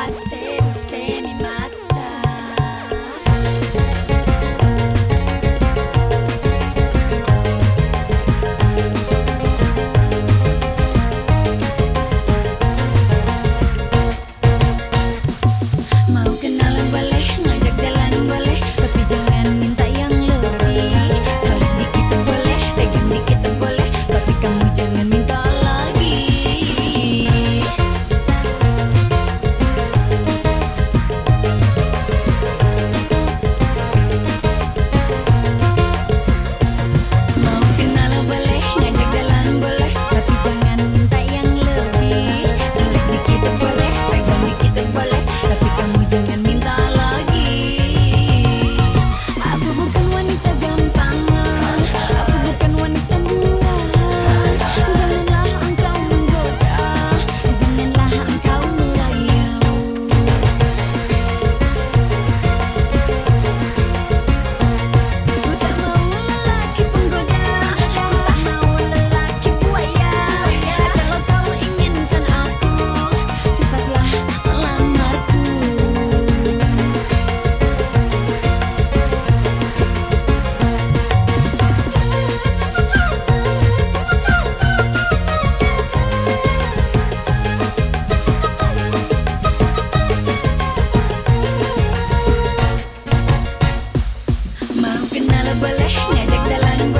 I say. Ta là đàn bà.